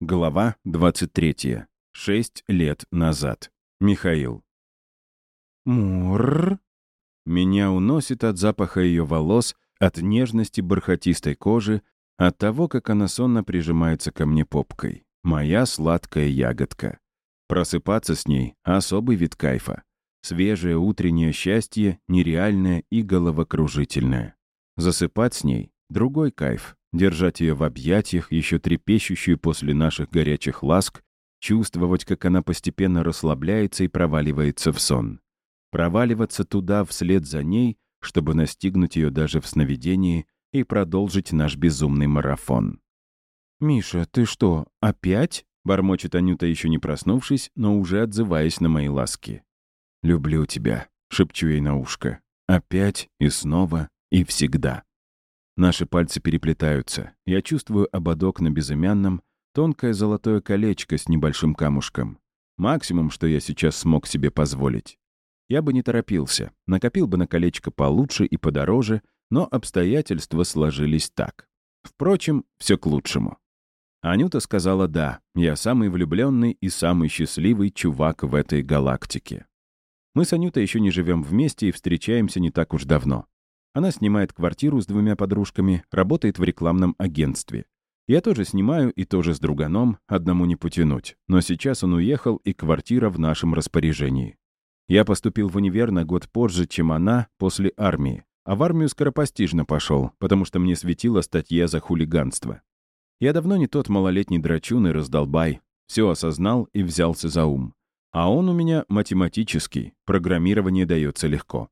Глава 23. Шесть лет назад. Михаил. Мур. Меня уносит от запаха ее волос, от нежности бархатистой кожи, от того, как она сонно прижимается ко мне попкой. Моя сладкая ягодка. Просыпаться с ней — особый вид кайфа. Свежее утреннее счастье, нереальное и головокружительное. Засыпать с ней — другой кайф, держать ее в объятиях, еще трепещущую после наших горячих ласк, чувствовать, как она постепенно расслабляется и проваливается в сон. Проваливаться туда вслед за ней, чтобы настигнуть ее даже в сновидении и продолжить наш безумный марафон. «Миша, ты что, опять?» — бормочет Анюта, еще не проснувшись, но уже отзываясь на мои ласки. «Люблю тебя», — шепчу ей на ушко. «Опять и снова и всегда». Наши пальцы переплетаются. Я чувствую ободок на безымянном, тонкое золотое колечко с небольшим камушком. Максимум, что я сейчас смог себе позволить. Я бы не торопился, накопил бы на колечко получше и подороже, но обстоятельства сложились так. Впрочем, все к лучшему. Анюта сказала «да», я самый влюбленный и самый счастливый чувак в этой галактике. Мы с Анютой еще не живем вместе и встречаемся не так уж давно. Она снимает квартиру с двумя подружками, работает в рекламном агентстве. Я тоже снимаю и тоже с друганом, одному не потянуть. Но сейчас он уехал, и квартира в нашем распоряжении. Я поступил в универ на год позже, чем она, после армии. А в армию скоропостижно пошел, потому что мне светила статья за хулиганство. Я давно не тот малолетний драчун и раздолбай. Все осознал и взялся за ум. А он у меня математический, программирование дается легко.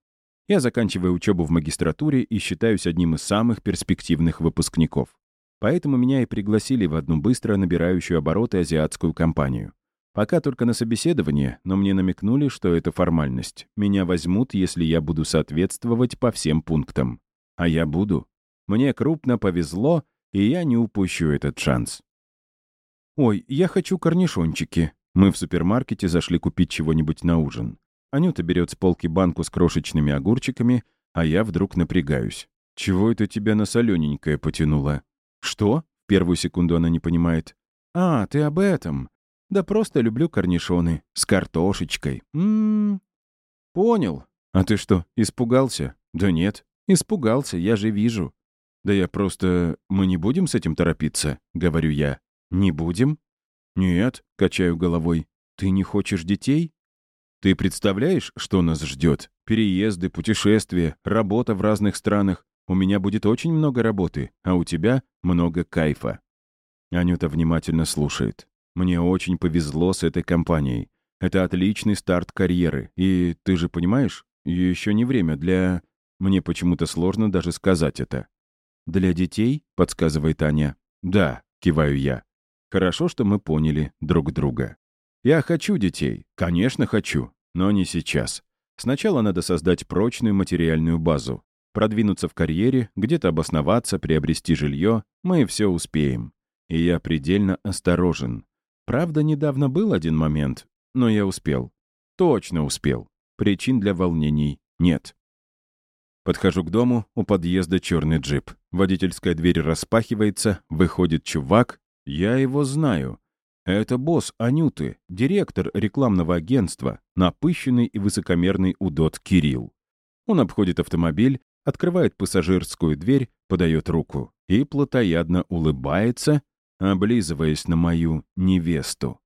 Я заканчиваю учебу в магистратуре и считаюсь одним из самых перспективных выпускников. Поэтому меня и пригласили в одну быстро набирающую обороты азиатскую компанию. Пока только на собеседование, но мне намекнули, что это формальность. Меня возьмут, если я буду соответствовать по всем пунктам. А я буду. Мне крупно повезло, и я не упущу этот шанс. «Ой, я хочу корнишончики». Мы в супермаркете зашли купить чего-нибудь на ужин. Анюта берет с полки банку с крошечными огурчиками, а я вдруг напрягаюсь. «Чего это тебя на солененькое потянуло?» «Что?» — первую секунду она не понимает. «А, ты об этом. Да просто люблю корнишоны. С картошечкой. Ммм...» «Понял. А ты что, испугался?» «Да нет. Испугался, я же вижу». «Да я просто... Мы не будем с этим торопиться?» — говорю я. «Не будем?» «Нет», — качаю головой. «Ты не хочешь детей?» Ты представляешь, что нас ждет? Переезды, путешествия, работа в разных странах. У меня будет очень много работы, а у тебя много кайфа». Анюта внимательно слушает. «Мне очень повезло с этой компанией. Это отличный старт карьеры. И ты же понимаешь, еще не время для... Мне почему-то сложно даже сказать это». «Для детей?» — подсказывает Аня. «Да», — киваю я. «Хорошо, что мы поняли друг друга. Я хочу детей, конечно, хочу, но не сейчас. Сначала надо создать прочную материальную базу, продвинуться в карьере, где-то обосноваться, приобрести жилье. Мы все успеем. И я предельно осторожен. Правда, недавно был один момент, но я успел. Точно успел. Причин для волнений нет. Подхожу к дому, у подъезда черный джип. Водительская дверь распахивается, выходит чувак. Я его знаю. Это босс Анюты, директор рекламного агентства, напыщенный и высокомерный удот Кирилл. Он обходит автомобиль, открывает пассажирскую дверь, подает руку и плотоядно улыбается, облизываясь на мою невесту.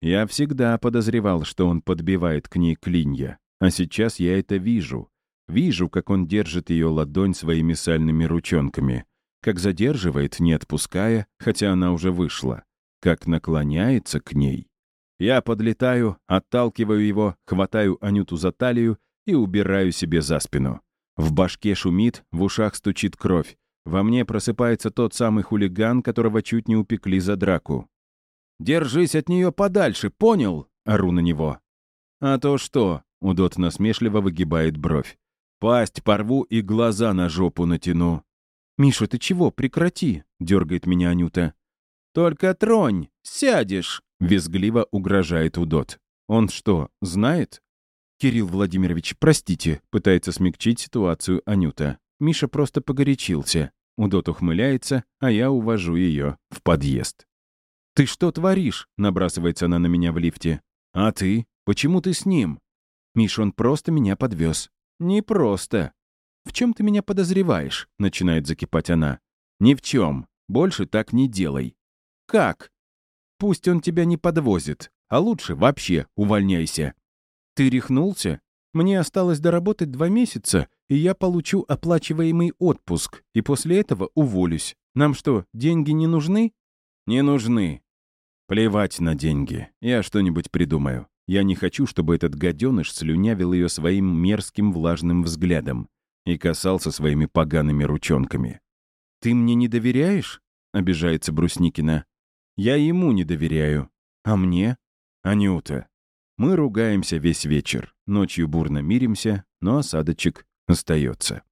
Я всегда подозревал, что он подбивает к ней клинья, а сейчас я это вижу. Вижу, как он держит ее ладонь своими сальными ручонками, как задерживает, не отпуская, хотя она уже вышла как наклоняется к ней. Я подлетаю, отталкиваю его, хватаю Анюту за талию и убираю себе за спину. В башке шумит, в ушах стучит кровь. Во мне просыпается тот самый хулиган, которого чуть не упекли за драку. «Держись от нее подальше, понял?» — ору на него. «А то что?» — Удот насмешливо выгибает бровь. «Пасть порву и глаза на жопу натяну». «Миша, ты чего? Прекрати!» — дергает меня Анюта. «Только тронь, сядешь!» — визгливо угрожает Удот. «Он что, знает?» «Кирилл Владимирович, простите», — пытается смягчить ситуацию Анюта. Миша просто погорячился. Удот ухмыляется, а я увожу ее в подъезд. «Ты что творишь?» — набрасывается она на меня в лифте. «А ты? Почему ты с ним?» «Миш, он просто меня подвез». «Не просто». «В чем ты меня подозреваешь?» — начинает закипать она. «Ни в чем. Больше так не делай». «Как?» «Пусть он тебя не подвозит, а лучше вообще увольняйся». «Ты рехнулся? Мне осталось доработать два месяца, и я получу оплачиваемый отпуск, и после этого уволюсь. Нам что, деньги не нужны?» «Не нужны. Плевать на деньги. Я что-нибудь придумаю. Я не хочу, чтобы этот гаденыш слюнявил ее своим мерзким влажным взглядом и касался своими погаными ручонками. «Ты мне не доверяешь?» — обижается Брусникина. «Я ему не доверяю. А мне?» «Анюта». Мы ругаемся весь вечер, ночью бурно миримся, но осадочек остается.